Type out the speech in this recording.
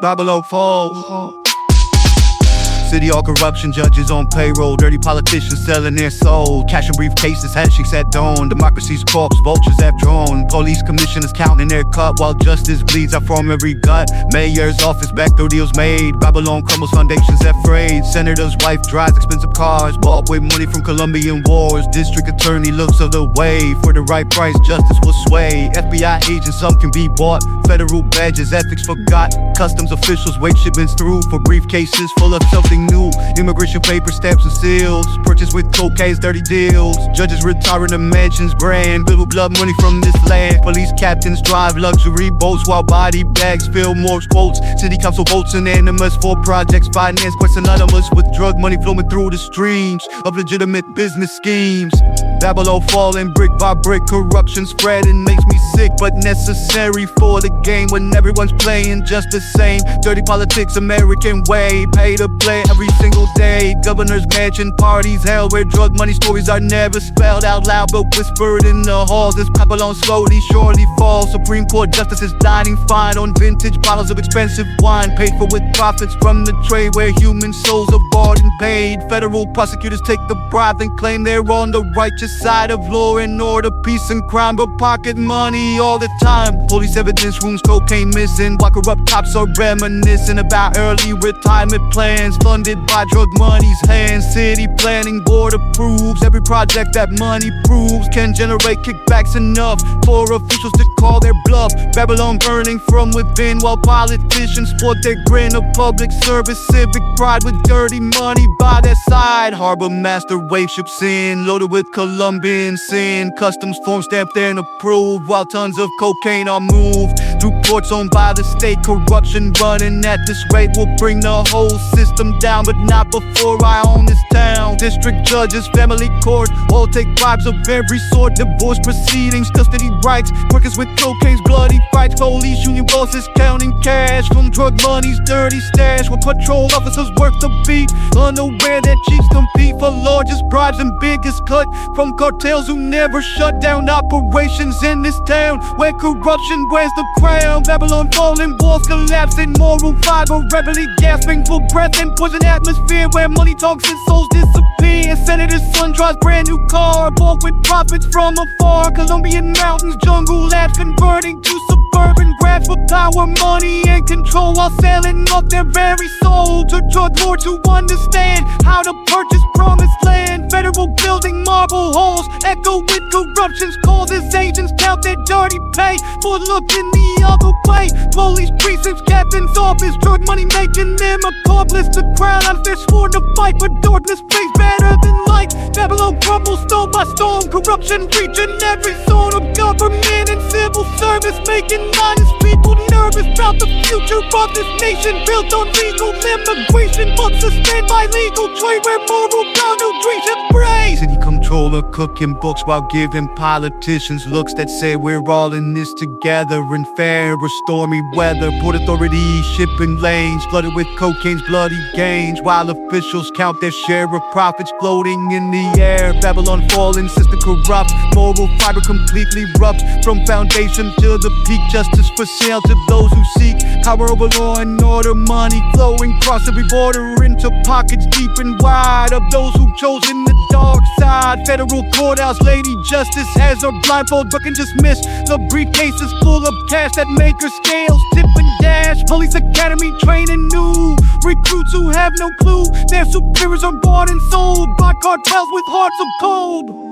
Babylon falls. City all corruption, judges on payroll, dirty politicians selling their soul. Cash and briefcases, handshakes at dawn. Democracy's corpse, vultures have drawn. Police commissioners counting their cut while justice bleeds out from every gut. Mayor's office, backdoor deals made. Babylon crumbles, foundations afraid. Senator's wife drives expensive cars, bought with money from Colombian wars. District attorney looks other way. For the right price, justice will sway. FBI agents, some can be bought. Federal badges, ethics forgot. Customs officials wait shipments through for briefcases full of something something new. Immigration paper stamps and seals. Purchased with cocaine's dirty deals. Judges retiring the mansions brand. Little blood money from this land. Police captains drive luxury boats while body bags fill more quotes. City council votes unanimous for projects financed by synonymous with drug money flowing through the streams of legitimate business schemes. Babylon falling brick by brick, corruption spreading makes me sick, but necessary for the game when everyone's playing just the same. Dirty politics, American way, pay to play every single day. Governor's mansion parties, hell where drug money stories are never spelled out loud but whispered in the halls. This Babylon slowly, surely falls. Supreme Court justices dining fine on vintage bottles of expensive wine, paid for with profits from the trade where human souls are bought and paid. Federal prosecutors take the bribe and claim they're on the righteous side of law and order, peace and crime, but pocket money all the time. Police evidence rooms, cocaine missing, while corrupt cops are reminiscing about early retirement plans funded by drug money's hands. City planning board approves every project that money proves can generate kickbacks enough for officials to call their bluff. Babylon burning from within while politicians sport their grin of public service, civic pride with dirty money by their side. Harbor master wave ships in, loaded with Colombian sin. Customs form stamped and approved while tons of cocaine are moved through owned by the state. Corruption running at this rate will bring the whole system down, but not before I own this town. District judges, family court, all take bribes of every sort. Divorce proceedings, custody rights, workers with cocaine's bloody fights. Police union bosses counting cash from drug money's dirty stash. While patrol officers work the beat, unaware that chiefs compete for largest bribes and biggest cut from cartels who never shut down operations in this town. Where corruption wears the crown, Babylon falling, walls collapsing, moral fiber, rebelly gasping for breath and poison atmosphere where money talks and souls disappear. Senator's son drives brand new car, bought with profits from afar. Colombian mountains, jungle labs converting to suburban grabs for power, money, and control while selling off their very soul to drug lords to understand how to purchase promised land. Federal building marble halls echo with corruption's calls as agents count their dirty pay for looking the other way. Police precincts, captain's office, drug money making them accomplice. The crown out there sworn to fight, but darkness plays better than light. Babylon crumbles, stone by stone. Corruption reaching every zone of government service, making honest people nervous about the future of this nation. Built on legal immigration, but sustained by legal trade where moral boundaries embrace. Controller cooking books while giving politicians looks that say we're all in this together in fair or stormy weather. Port authority shipping lanes flooded with cocaine's bloody gains while officials count their share of profits floating in the air. Babylon falling, system corrupt, moral fiber completely roughed from foundation to the peak. Justice for sale to those who seek power over law and order. Money flowing across every border into pockets deep and wide of those who've chosen the dark side. Federal courthouse, Lady Justice has her blindfold but can dismiss the briefcases full of cash that make her scales tip and dash. Police academy training new recruits who have no clue. Their superiors are bought and sold by cartels with hearts of gold.